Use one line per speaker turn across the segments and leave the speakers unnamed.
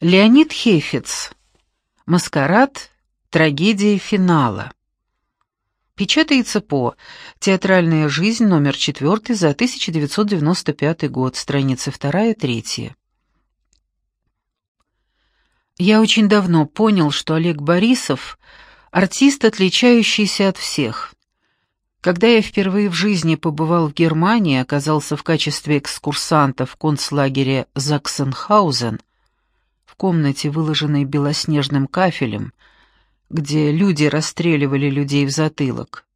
Леонид Хейфиц. Маскарад. Трагедия финала. Печатается по «Театральная жизнь», номер 4 за 1995 год, страницы 2-3. Я очень давно понял, что Олег Борисов — артист, отличающийся от всех. Когда я впервые в жизни побывал в Германии, оказался в качестве экскурсанта в концлагере Заксенхаузен, комнате, выложенной белоснежным кафелем, где люди расстреливали людей в затылок,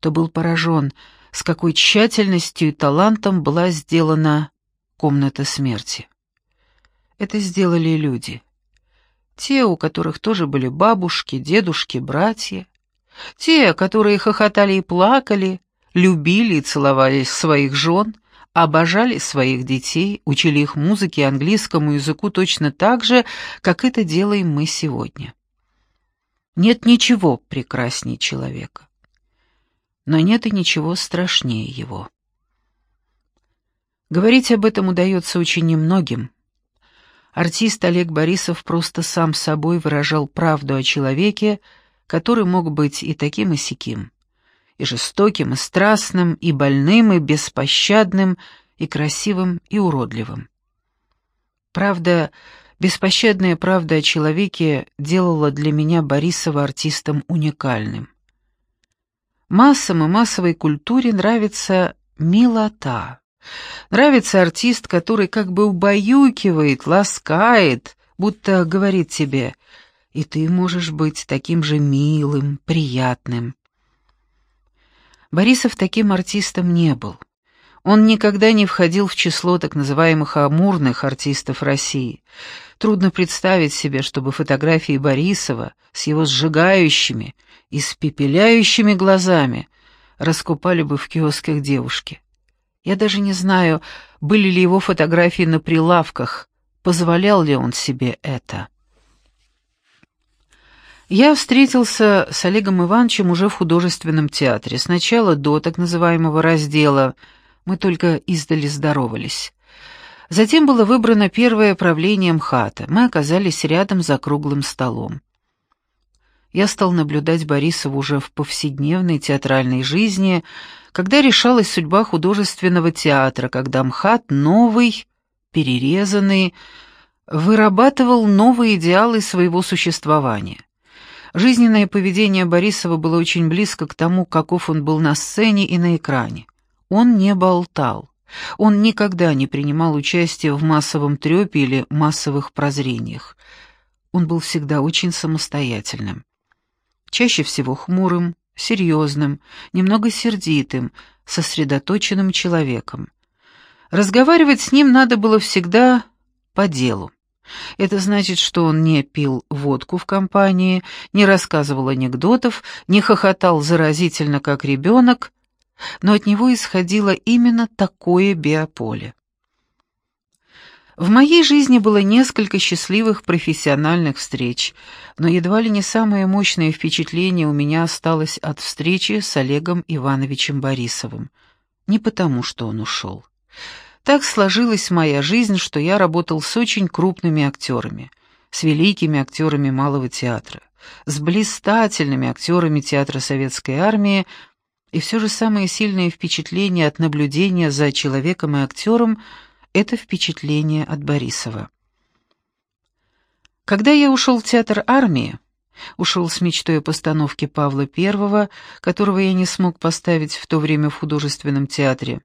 то был поражен, с какой тщательностью и талантом была сделана комната смерти. Это сделали люди. Те, у которых тоже были бабушки, дедушки, братья. Те, которые хохотали и плакали, любили и целовали своих жен, обожали своих детей, учили их музыке и английскому языку точно так же, как это делаем мы сегодня. Нет ничего прекраснее человека. Но нет и ничего страшнее его. Говорить об этом удается очень немногим. Артист Олег Борисов просто сам собой выражал правду о человеке, который мог быть и таким, и сяким, и жестоким, и страстным, и больным, и беспощадным, и красивым, и уродливым. Правда, Беспощадная правда о человеке делала для меня Борисова артистом уникальным. Массам и массовой культуре нравится милота. Нравится артист, который как бы убаюкивает, ласкает, будто говорит тебе «и ты можешь быть таким же милым, приятным». Борисов таким артистом не был. Он никогда не входил в число так называемых амурных артистов России. Трудно представить себе, чтобы фотографии Борисова с его сжигающими, испепеляющими глазами раскупали бы в киосках девушки. Я даже не знаю, были ли его фотографии на прилавках, позволял ли он себе это. Я встретился с Олегом Ивановичем уже в художественном театре, сначала до так называемого раздела мы только издали здоровались. Затем было выбрано первое правление МХАТа. Мы оказались рядом за круглым столом. Я стал наблюдать Борисова уже в повседневной театральной жизни, когда решалась судьба художественного театра, когда МХАТ новый, перерезанный, вырабатывал новые идеалы своего существования. Жизненное поведение Борисова было очень близко к тому, каков он был на сцене и на экране. Он не болтал. Он никогда не принимал участия в массовом трёпе или массовых прозрениях. Он был всегда очень самостоятельным. Чаще всего хмурым, серьезным, немного сердитым, сосредоточенным человеком. Разговаривать с ним надо было всегда по делу. Это значит, что он не пил водку в компании, не рассказывал анекдотов, не хохотал заразительно, как ребенок, но от него исходило именно такое биополе. В моей жизни было несколько счастливых профессиональных встреч, но едва ли не самое мощное впечатление у меня осталось от встречи с Олегом Ивановичем Борисовым. Не потому, что он ушел. Так сложилась моя жизнь, что я работал с очень крупными актерами, с великими актерами Малого театра, с блистательными актерами Театра Советской Армии, и все же самое сильное впечатление от наблюдения за человеком и актером — это впечатление от Борисова. Когда я ушел в театр армии, ушел с мечтой о постановке Павла I, которого я не смог поставить в то время в художественном театре,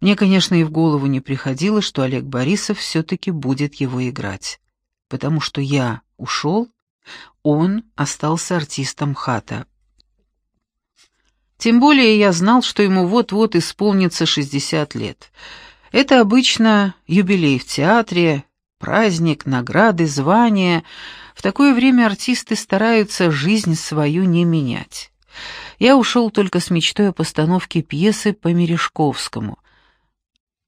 мне, конечно, и в голову не приходило, что Олег Борисов все-таки будет его играть. Потому что я ушел, он остался артистом хата. Тем более я знал, что ему вот-вот исполнится 60 лет. Это обычно юбилей в театре, праздник, награды, звания. В такое время артисты стараются жизнь свою не менять. Я ушел только с мечтой о постановке пьесы по Мережковскому,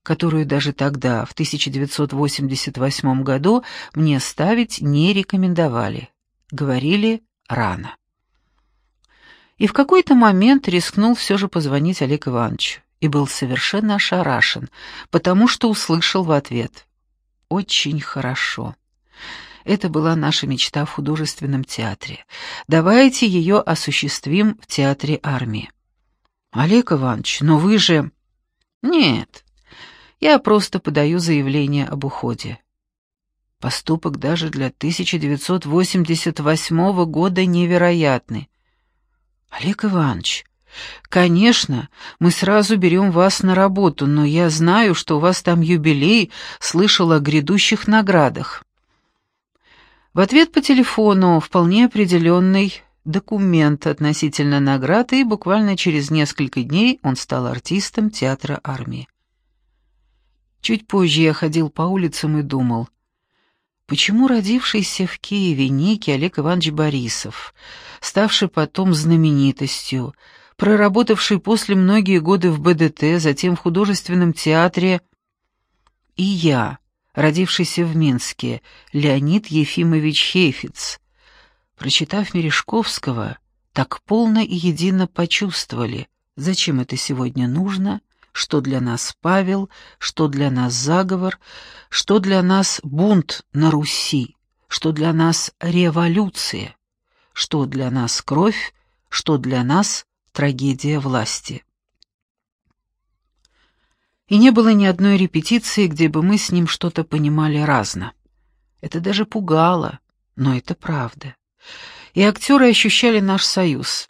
которую даже тогда, в 1988 году, мне ставить не рекомендовали. Говорили рано. И в какой-то момент рискнул все же позвонить Олег Ивановичу и был совершенно ошарашен, потому что услышал в ответ «Очень хорошо». Это была наша мечта в художественном театре. Давайте ее осуществим в театре армии. Олег Иванович, но вы же... Нет, я просто подаю заявление об уходе. Поступок даже для 1988 года невероятный. Олег Иванович, конечно, мы сразу берем вас на работу, но я знаю, что у вас там юбилей, слышал о грядущих наградах. В ответ по телефону вполне определенный документ относительно награды, и буквально через несколько дней он стал артистом театра армии. Чуть позже я ходил по улицам и думал, почему родившийся в Киеве некий Олег Иванович Борисов, ставший потом знаменитостью, проработавший после многие годы в БДТ, затем в художественном театре, и я, родившийся в Минске, Леонид Ефимович Хейфиц, прочитав Мережковского, так полно и едино почувствовали, зачем это сегодня нужно — что для нас Павел, что для нас заговор, что для нас бунт на Руси, что для нас революция, что для нас кровь, что для нас трагедия власти. И не было ни одной репетиции, где бы мы с ним что-то понимали разно. Это даже пугало, но это правда. И актеры ощущали наш союз,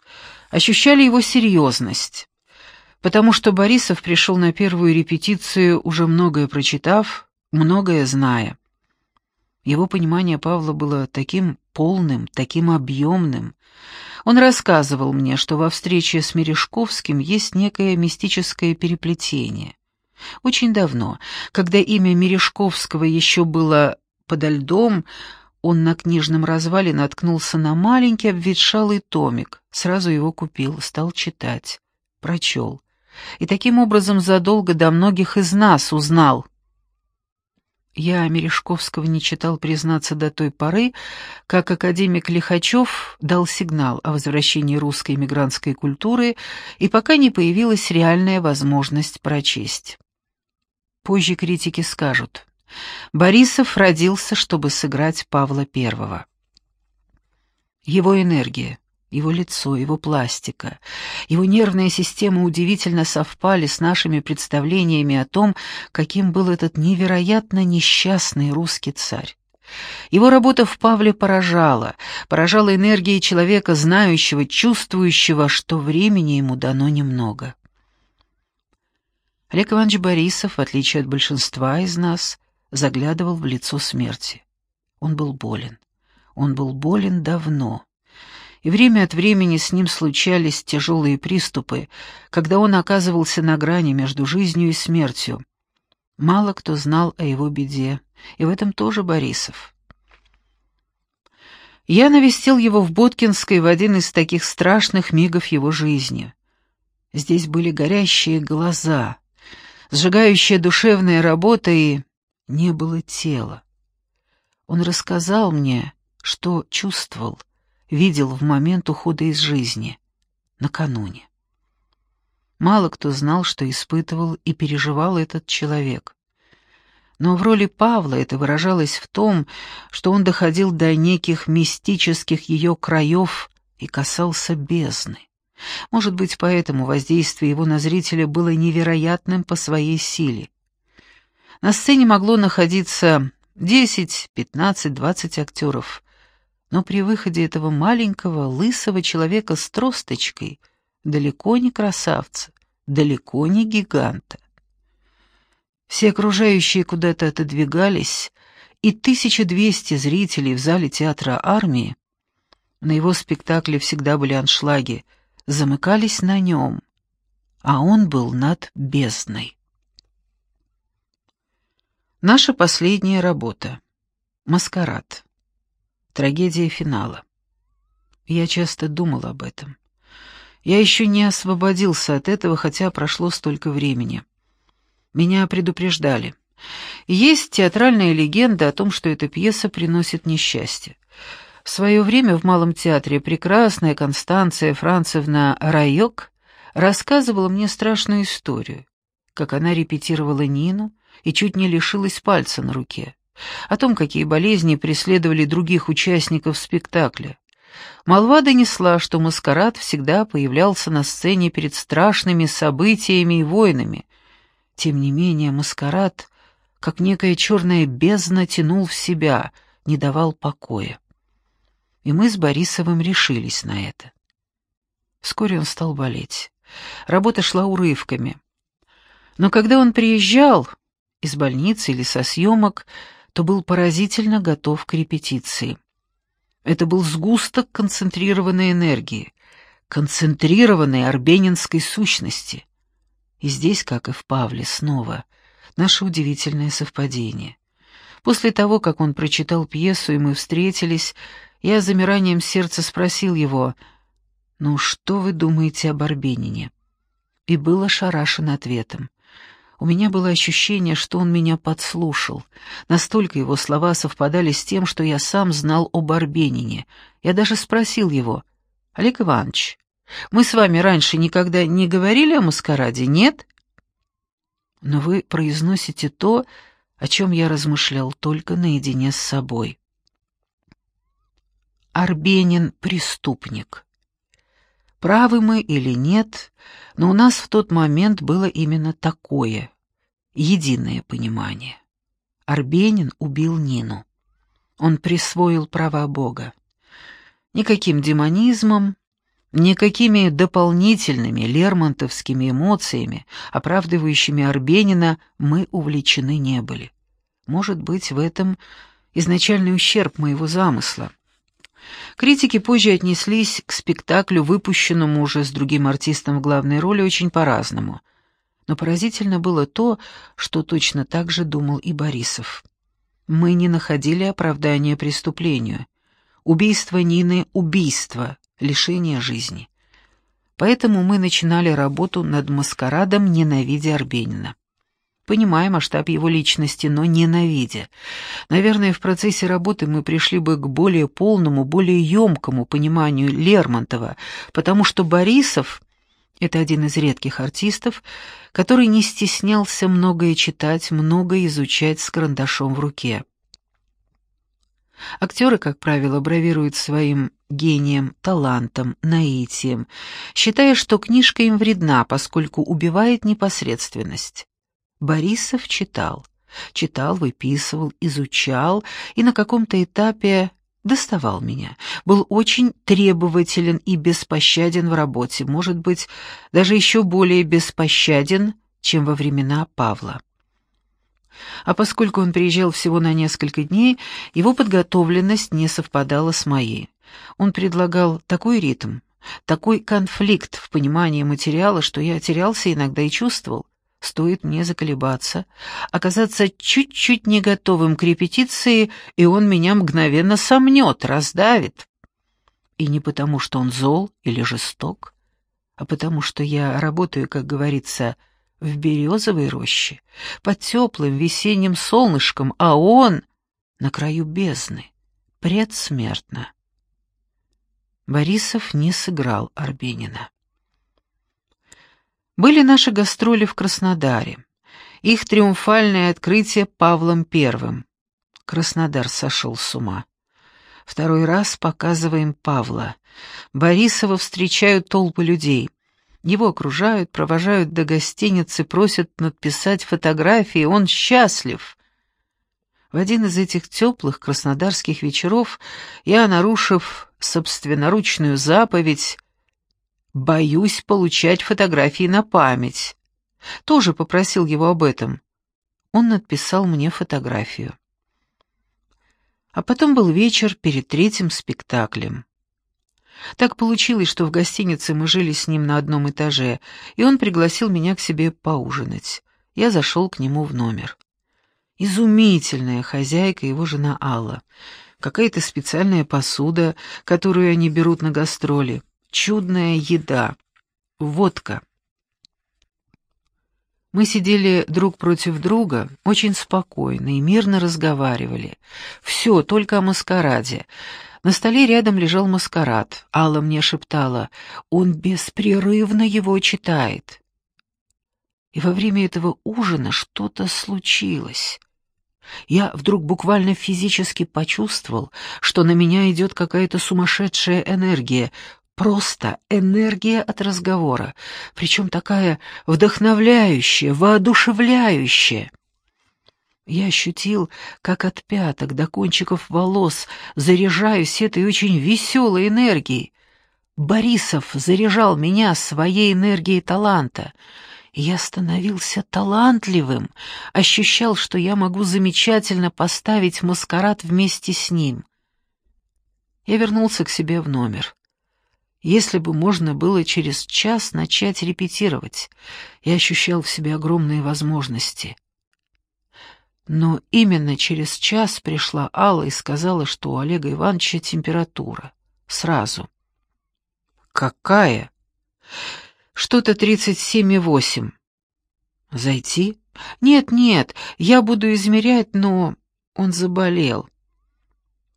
ощущали его серьезность потому что Борисов пришел на первую репетицию, уже многое прочитав, многое зная. Его понимание Павла было таким полным, таким объемным. Он рассказывал мне, что во встрече с Мережковским есть некое мистическое переплетение. Очень давно, когда имя Мережковского еще было подо льдом, он на книжном развале наткнулся на маленький обветшалый томик, сразу его купил, стал читать, прочел и таким образом задолго до многих из нас узнал. Я Мережковского не читал, признаться, до той поры, как академик Лихачев дал сигнал о возвращении русской мигрантской культуры, и пока не появилась реальная возможность прочесть. Позже критики скажут, Борисов родился, чтобы сыграть Павла I. Его энергия, его лицо, его пластика, его нервная система удивительно совпали с нашими представлениями о том, каким был этот невероятно несчастный русский царь. Его работа в Павле поражала, поражала энергией человека, знающего, чувствующего, что времени ему дано немного. Олег Иванович Борисов, в отличие от большинства из нас, заглядывал в лицо смерти. Он был болен. Он был болен давно и время от времени с ним случались тяжелые приступы, когда он оказывался на грани между жизнью и смертью. Мало кто знал о его беде, и в этом тоже Борисов. Я навестил его в Боткинской в один из таких страшных мигов его жизни. Здесь были горящие глаза, сжигающая душевная работа, и не было тела. Он рассказал мне, что чувствовал — видел в момент ухода из жизни, накануне. Мало кто знал, что испытывал и переживал этот человек. Но в роли Павла это выражалось в том, что он доходил до неких мистических ее краев и касался бездны. Может быть, поэтому воздействие его на зрителя было невероятным по своей силе. На сцене могло находиться 10, 15, 20 актеров, но при выходе этого маленького, лысого человека с тросточкой далеко не красавца, далеко не гиганта. Все окружающие куда-то отодвигались, и 1200 зрителей в зале театра армии, на его спектакле всегда были аншлаги, замыкались на нем, а он был над бездной. Наша последняя работа. Маскарад. Трагедия финала. Я часто думал об этом. Я еще не освободился от этого, хотя прошло столько времени. Меня предупреждали. Есть театральная легенда о том, что эта пьеса приносит несчастье. В свое время в Малом театре прекрасная Констанция Францевна Райок рассказывала мне страшную историю, как она репетировала Нину и чуть не лишилась пальца на руке. О том, какие болезни преследовали других участников спектакля. Молва донесла, что маскарад всегда появлялся на сцене перед страшными событиями и войнами. Тем не менее, маскарад, как некая черная бездна, тянул в себя, не давал покоя. И мы с Борисовым решились на это. Вскоре он стал болеть. Работа шла урывками. Но когда он приезжал из больницы или со съемок, то был поразительно готов к репетиции. Это был сгусток концентрированной энергии, концентрированной арбенинской сущности. И здесь, как и в Павле, снова наше удивительное совпадение. После того, как он прочитал пьесу и мы встретились, я с замиранием сердца спросил его, «Ну, что вы думаете об Арбенине?» И был ошарашен ответом. У меня было ощущение, что он меня подслушал. Настолько его слова совпадали с тем, что я сам знал об Арбенине. Я даже спросил его, «Олег Иванович, мы с вами раньше никогда не говорили о маскараде, нет?» «Но вы произносите то, о чем я размышлял только наедине с собой». Арбенин — преступник. Правы мы или нет, но у нас в тот момент было именно такое единое понимание. Арбенин убил Нину. Он присвоил права Бога. Никаким демонизмом, никакими дополнительными лермонтовскими эмоциями, оправдывающими Арбенина, мы увлечены не были. Может быть, в этом изначальный ущерб моего замысла. Критики позже отнеслись к спектаклю, выпущенному уже с другим артистом в главной роли, очень по-разному — но поразительно было то, что точно так же думал и Борисов. Мы не находили оправдания преступлению. Убийство Нины — убийство, лишение жизни. Поэтому мы начинали работу над маскарадом, ненавидя Арбенина. Понимая масштаб его личности, но ненавидя. Наверное, в процессе работы мы пришли бы к более полному, более емкому пониманию Лермонтова, потому что Борисов это один из редких артистов, который не стеснялся многое читать, многое изучать с карандашом в руке. Актеры, как правило, бравируют своим гением, талантом, наитием, считая, что книжка им вредна, поскольку убивает непосредственность. Борисов читал, читал, выписывал, изучал и на каком-то этапе доставал меня, был очень требователен и беспощаден в работе, может быть, даже еще более беспощаден, чем во времена Павла. А поскольку он приезжал всего на несколько дней, его подготовленность не совпадала с моей. Он предлагал такой ритм, такой конфликт в понимании материала, что я терялся иногда и чувствовал, Стоит мне заколебаться, оказаться чуть-чуть не готовым к репетиции, и он меня мгновенно сомнет, раздавит. И не потому, что он зол или жесток, а потому, что я работаю, как говорится, в березовой роще, под теплым весенним солнышком, а он на краю бездны, предсмертно. Борисов не сыграл Арбенина. Были наши гастроли в Краснодаре. Их триумфальное открытие Павлом Первым. Краснодар сошел с ума. Второй раз показываем Павла. Борисова встречают толпы людей. Его окружают, провожают до гостиницы, просят надписать фотографии, он счастлив. В один из этих теплых краснодарских вечеров я, нарушив собственноручную заповедь, Боюсь получать фотографии на память. Тоже попросил его об этом. Он написал мне фотографию. А потом был вечер перед третьим спектаклем. Так получилось, что в гостинице мы жили с ним на одном этаже, и он пригласил меня к себе поужинать. Я зашел к нему в номер. Изумительная хозяйка, его жена Алла. Какая-то специальная посуда, которую они берут на гастроли чудная еда, водка. Мы сидели друг против друга, очень спокойно и мирно разговаривали. Все, только о маскараде. На столе рядом лежал маскарад. Алла мне шептала, он беспрерывно его читает. И во время этого ужина что-то случилось. Я вдруг буквально физически почувствовал, что на меня идет какая-то сумасшедшая энергия, просто энергия от разговора, причем такая вдохновляющая, воодушевляющая. Я ощутил, как от пяток до кончиков волос заряжаюсь этой очень веселой энергией. Борисов заряжал меня своей энергией таланта — я становился талантливым, ощущал, что я могу замечательно поставить маскарад вместе с ним. Я вернулся к себе в номер. Если бы можно было через час начать репетировать, я ощущал в себе огромные возможности. Но именно через час пришла Алла и сказала, что у Олега Ивановича температура. Сразу. «Какая?» Что-то тридцать семь и восемь. Зайти? Нет, нет, я буду измерять, но... Он заболел.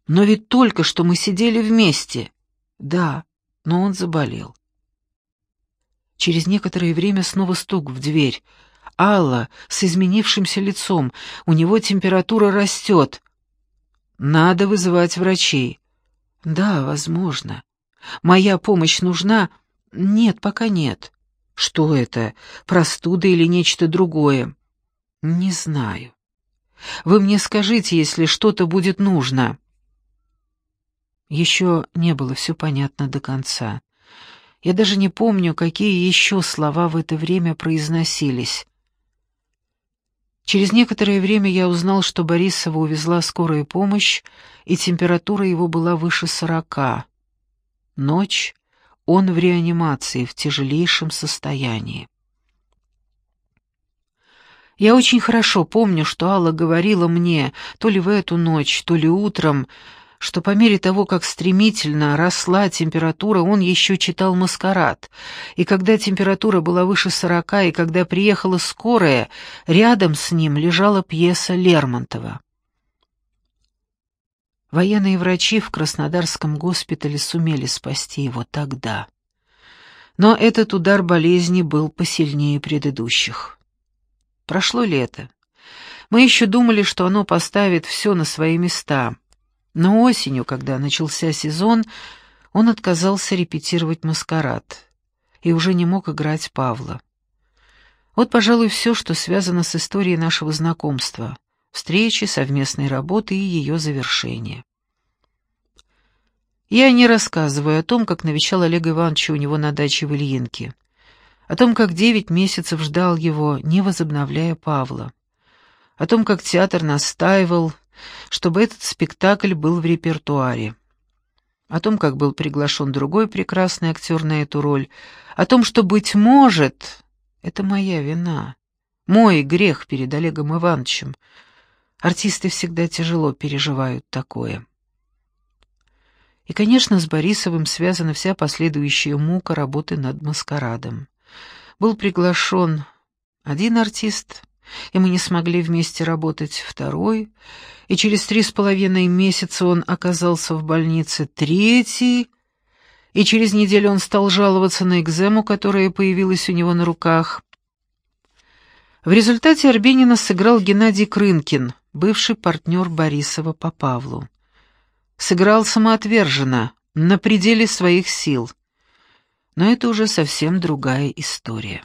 Но ведь только что мы сидели вместе. Да, но он заболел. Через некоторое время снова стук в дверь. Алла с изменившимся лицом. У него температура растет. Надо вызывать врачей. Да, возможно. Моя помощь нужна... «Нет, пока нет». «Что это? Простуда или нечто другое?» «Не знаю. Вы мне скажите, если что-то будет нужно». Еще не было все понятно до конца. Я даже не помню, какие еще слова в это время произносились. Через некоторое время я узнал, что Борисова увезла скорая помощь, и температура его была выше сорока. Ночь, он в реанимации, в тяжелейшем состоянии. Я очень хорошо помню, что Алла говорила мне, то ли в эту ночь, то ли утром, что по мере того, как стремительно росла температура, он еще читал «Маскарад», и когда температура была выше сорока, и когда приехала скорая, рядом с ним лежала пьеса Лермонтова. Военные врачи в Краснодарском госпитале сумели спасти его тогда. Но этот удар болезни был посильнее предыдущих. Прошло лето. Мы еще думали, что оно поставит все на свои места. Но осенью, когда начался сезон, он отказался репетировать маскарад и уже не мог играть Павла. Вот, пожалуй, все, что связано с историей нашего знакомства встречи, совместной работы и ее завершения. Я не рассказываю о том, как навещал Олега Ивановича у него на даче в Ильинке, о том, как девять месяцев ждал его, не возобновляя Павла, о том, как театр настаивал, чтобы этот спектакль был в репертуаре, о том, как был приглашен другой прекрасный актер на эту роль, о том, что, быть может, это моя вина, мой грех перед Олегом Ивановичем, Артисты всегда тяжело переживают такое. И, конечно, с Борисовым связана вся последующая мука работы над маскарадом. Был приглашен один артист, и мы не смогли вместе работать второй, и через три с половиной месяца он оказался в больнице третий, и через неделю он стал жаловаться на экзему, которая появилась у него на руках. В результате Арбенина сыграл Геннадий Крынкин — бывший партнер Борисова по Павлу. Сыграл самоотверженно, на пределе своих сил. Но это уже совсем другая история.